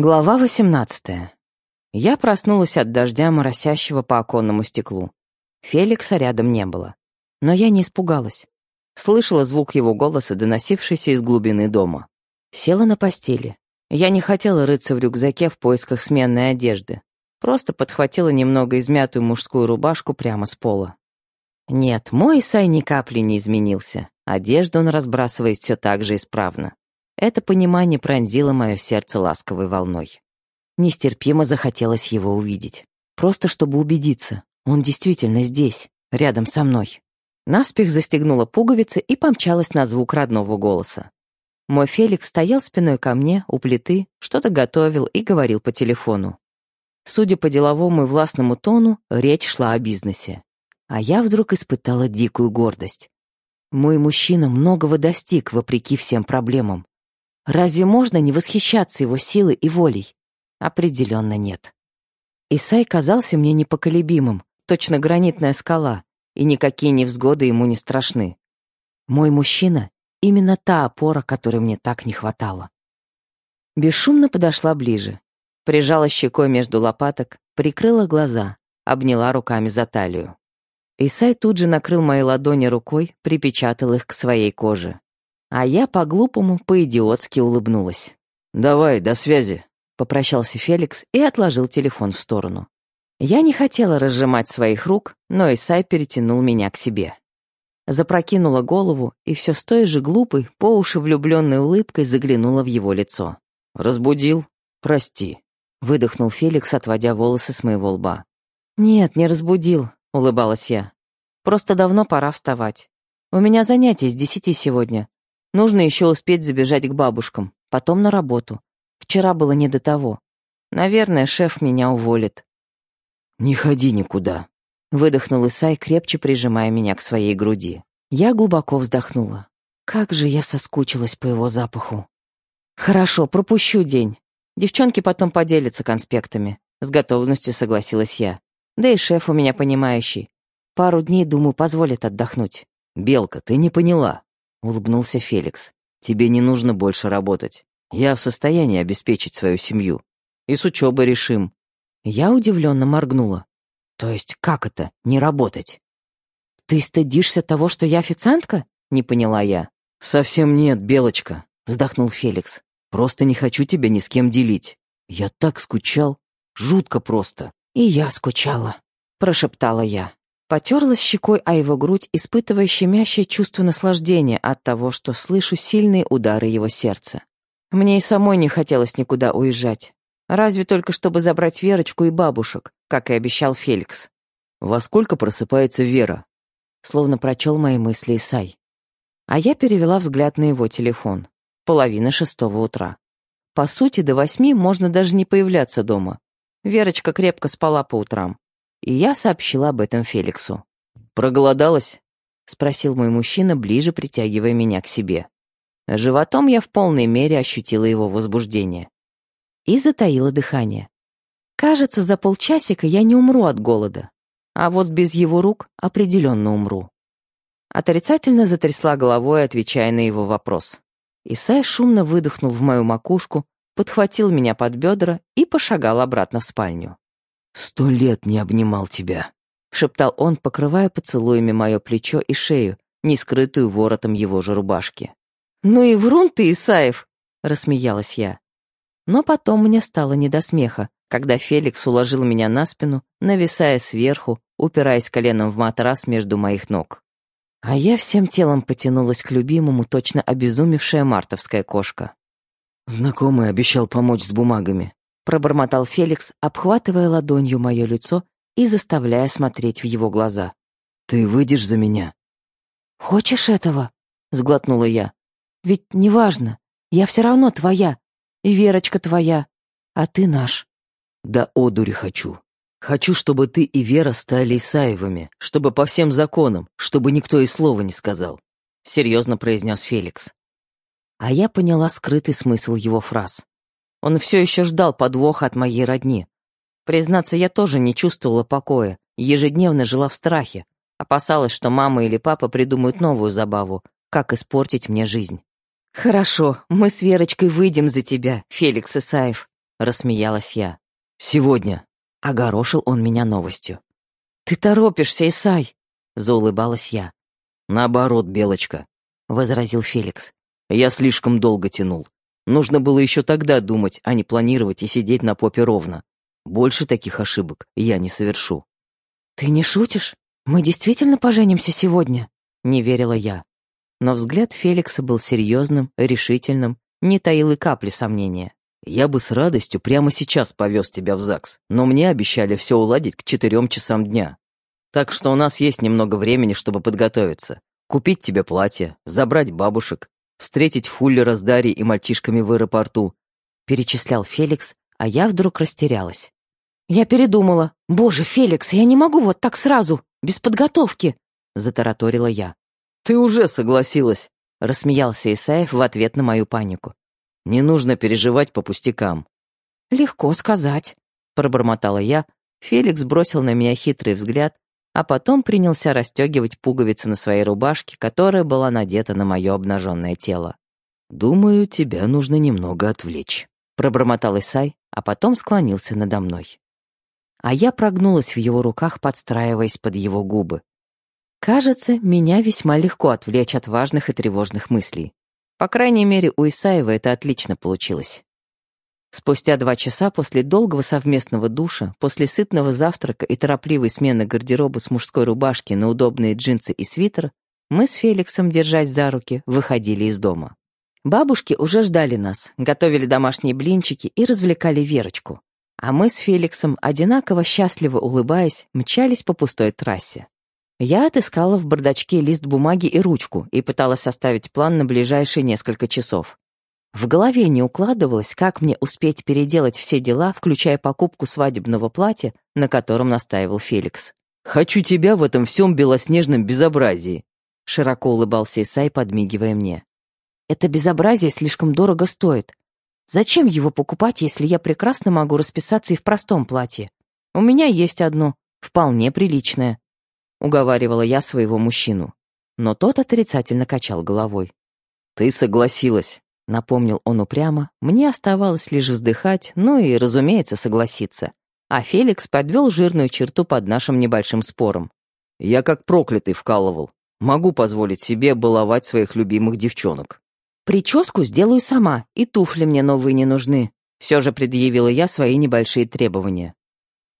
Глава 18. Я проснулась от дождя, моросящего по оконному стеклу. Феликса рядом не было. Но я не испугалась. Слышала звук его голоса, доносившийся из глубины дома. Села на постели. Я не хотела рыться в рюкзаке в поисках сменной одежды. Просто подхватила немного измятую мужскую рубашку прямо с пола. Нет, мой Исай ни капли не изменился. Одежду он разбрасывает все так же исправно. Это понимание пронзило мое сердце ласковой волной. Нестерпимо захотелось его увидеть. Просто чтобы убедиться, он действительно здесь, рядом со мной. Наспех застегнула пуговицы и помчалась на звук родного голоса. Мой Феликс стоял спиной ко мне, у плиты, что-то готовил и говорил по телефону. Судя по деловому и властному тону, речь шла о бизнесе. А я вдруг испытала дикую гордость. Мой мужчина многого достиг, вопреки всем проблемам. Разве можно не восхищаться его силой и волей? Определенно нет. Исай казался мне непоколебимым, точно гранитная скала, и никакие невзгоды ему не страшны. Мой мужчина — именно та опора, которой мне так не хватало. Бесшумно подошла ближе, прижала щекой между лопаток, прикрыла глаза, обняла руками за талию. Исай тут же накрыл мои ладони рукой, припечатал их к своей коже. А я по-глупому, по-идиотски улыбнулась. «Давай, до связи», — попрощался Феликс и отложил телефон в сторону. Я не хотела разжимать своих рук, но Исай перетянул меня к себе. Запрокинула голову и все с той же глупой, по уши влюбленной улыбкой заглянула в его лицо. «Разбудил? Прости», — выдохнул Феликс, отводя волосы с моего лба. «Нет, не разбудил», — улыбалась я. «Просто давно пора вставать. У меня занятие с десяти сегодня, Нужно еще успеть забежать к бабушкам, потом на работу. Вчера было не до того. Наверное, шеф меня уволит. «Не ходи никуда», — выдохнул Исай, крепче прижимая меня к своей груди. Я глубоко вздохнула. Как же я соскучилась по его запаху. «Хорошо, пропущу день. Девчонки потом поделятся конспектами», — с готовностью согласилась я. «Да и шеф у меня понимающий. Пару дней, думаю, позволит отдохнуть». «Белка, ты не поняла. — улыбнулся Феликс. «Тебе не нужно больше работать. Я в состоянии обеспечить свою семью. И с учебой решим». Я удивленно моргнула. «То есть как это, не работать?» «Ты стыдишься того, что я официантка?» — не поняла я. «Совсем нет, Белочка», — вздохнул Феликс. «Просто не хочу тебя ни с кем делить. Я так скучал. Жутко просто». «И я скучала», — прошептала я. Потерлась щекой о его грудь, испытывая щемящее чувство наслаждения от того, что слышу сильные удары его сердца. Мне и самой не хотелось никуда уезжать. Разве только чтобы забрать Верочку и бабушек, как и обещал Феликс. «Во сколько просыпается Вера?» Словно прочел мои мысли Исай. А я перевела взгляд на его телефон. Половина шестого утра. По сути, до восьми можно даже не появляться дома. Верочка крепко спала по утрам и я сообщила об этом Феликсу. «Проголодалась?» — спросил мой мужчина, ближе притягивая меня к себе. Животом я в полной мере ощутила его возбуждение. И затаила дыхание. Кажется, за полчасика я не умру от голода, а вот без его рук определенно умру. Отрицательно затрясла головой, отвечая на его вопрос. Исай шумно выдохнул в мою макушку, подхватил меня под бедра и пошагал обратно в спальню. «Сто лет не обнимал тебя», — шептал он, покрывая поцелуями мое плечо и шею, не скрытую воротом его же рубашки. «Ну и врун ты, Исаев!» — рассмеялась я. Но потом мне стало не до смеха, когда Феликс уложил меня на спину, нависая сверху, упираясь коленом в матрас между моих ног. А я всем телом потянулась к любимому, точно обезумевшая мартовская кошка. Знакомый обещал помочь с бумагами пробормотал Феликс, обхватывая ладонью мое лицо и заставляя смотреть в его глаза. «Ты выйдешь за меня?» «Хочешь этого?» — сглотнула я. «Ведь неважно, я все равно твоя, и Верочка твоя, а ты наш». «Да одури хочу. Хочу, чтобы ты и Вера стали Исаевыми, чтобы по всем законам, чтобы никто и слова не сказал», — серьезно произнес Феликс. А я поняла скрытый смысл его фраз. Он все еще ждал подвоха от моей родни. Признаться, я тоже не чувствовала покоя, ежедневно жила в страхе, опасалась, что мама или папа придумают новую забаву, как испортить мне жизнь. «Хорошо, мы с Верочкой выйдем за тебя, Феликс Исаев», — рассмеялась я. «Сегодня», — огорошил он меня новостью. «Ты торопишься, Исай!» — заулыбалась я. «Наоборот, Белочка», — возразил Феликс. «Я слишком долго тянул. Нужно было еще тогда думать, а не планировать и сидеть на попе ровно. Больше таких ошибок я не совершу». «Ты не шутишь? Мы действительно поженимся сегодня?» — не верила я. Но взгляд Феликса был серьезным, решительным, не таил и капли сомнения. «Я бы с радостью прямо сейчас повез тебя в ЗАГС, но мне обещали все уладить к четырем часам дня. Так что у нас есть немного времени, чтобы подготовиться. Купить тебе платье, забрать бабушек, встретить Фуллера с Дарьей и мальчишками в аэропорту», перечислял Феликс, а я вдруг растерялась. «Я передумала. Боже, Феликс, я не могу вот так сразу, без подготовки!» затараторила я. «Ты уже согласилась!» рассмеялся Исаев в ответ на мою панику. Не нужно переживать по пустякам. Легко сказать, пробормотала я. Феликс бросил на меня хитрый взгляд, а потом принялся расстегивать пуговицы на своей рубашке, которая была надета на мое обнаженное тело. «Думаю, тебя нужно немного отвлечь», — пробормотал Исай, а потом склонился надо мной. А я прогнулась в его руках, подстраиваясь под его губы. Кажется, меня весьма легко отвлечь от важных и тревожных мыслей. По крайней мере, у Исаева это отлично получилось. Спустя два часа после долгого совместного душа, после сытного завтрака и торопливой смены гардероба с мужской рубашки на удобные джинсы и свитер, мы с Феликсом, держась за руки, выходили из дома. Бабушки уже ждали нас, готовили домашние блинчики и развлекали Верочку. А мы с Феликсом, одинаково счастливо улыбаясь, мчались по пустой трассе. Я отыскала в бардачке лист бумаги и ручку и пыталась составить план на ближайшие несколько часов. В голове не укладывалось, как мне успеть переделать все дела, включая покупку свадебного платья, на котором настаивал Феликс. «Хочу тебя в этом всем белоснежном безобразии», широко улыбался Исай, подмигивая мне. «Это безобразие слишком дорого стоит. Зачем его покупать, если я прекрасно могу расписаться и в простом платье? У меня есть одно, вполне приличное. — уговаривала я своего мужчину. Но тот отрицательно качал головой. «Ты согласилась», — напомнил он упрямо. Мне оставалось лишь вздыхать, ну и, разумеется, согласиться. А Феликс подвел жирную черту под нашим небольшим спором. «Я как проклятый вкалывал. Могу позволить себе баловать своих любимых девчонок». «Прическу сделаю сама, и туфли мне новые не нужны», — все же предъявила я свои небольшие требования.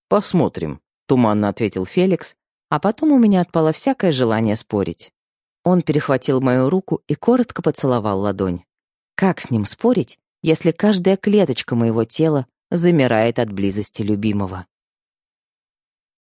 «Посмотрим», — туманно ответил Феликс, а потом у меня отпало всякое желание спорить. Он перехватил мою руку и коротко поцеловал ладонь. Как с ним спорить, если каждая клеточка моего тела замирает от близости любимого?